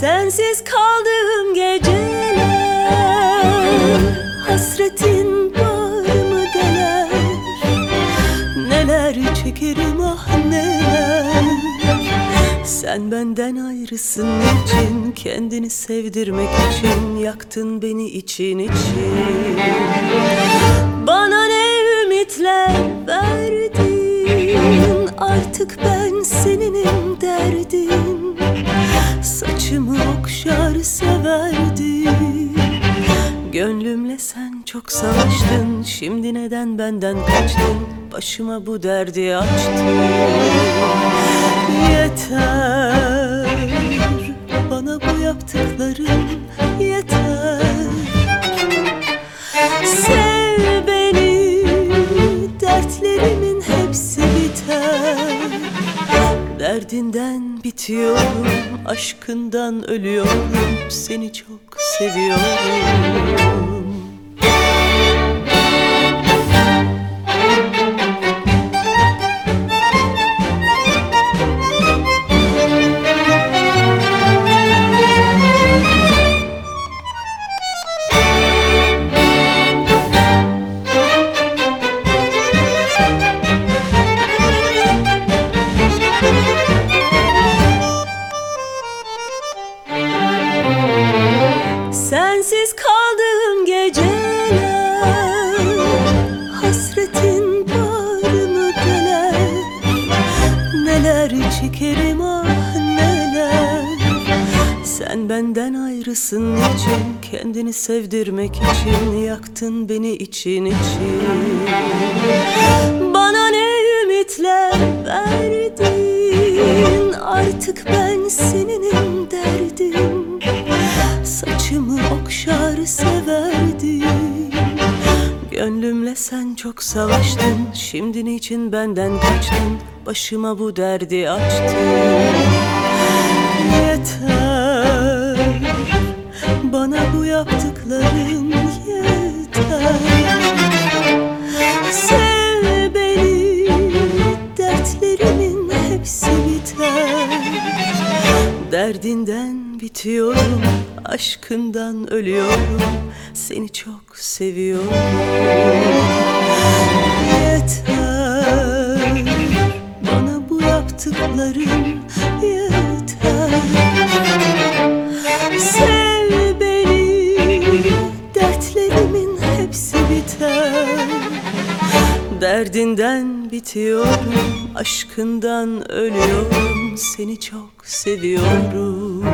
Sensiz kaldığım geceler Hasretin bağrımı deler? Neler çekerim ah neler? Sen benden ayrısın için Kendini sevdirmek için Yaktın beni için için. Bana ne ümitler verdin? Artık ben seninim derdin. Saçımı okşar severdin Gönlümle sen çok savaştın. Şimdi neden benden kaçtın? Başıma bu derdi açtın. Yeter. Bana bu yaptıkların yeter Derdinden bitiyorum Aşkından ölüyorum. Seni çok seviyorum Sensiz kaldığım geceler Hasretin bağrımı döner. Neler çekerim ah neler. Sen benden ayrısın için Kendini sevdirmek için Yaktın beni için için. Bana ne ümitler verdin? Artık ben seninim Saçımı okşar severdin Gönlümle sen çok savaştın. Şimdi niçin benden kaçtın? Başıma bu derdi açtın. Yeter. Bana bu yaptıkların yeter. Sev beni. Dertlerimin hepsi biter Derdinden bitiyorum, aşkından ölüyorum. Seni çok seviyorum. Yeter, bana bu yaptıkların yeter. Sev beni, dertlerimin hepsi biter. Derdinden bitiyorum, aşkından ölüyorum Seni çok seviyorum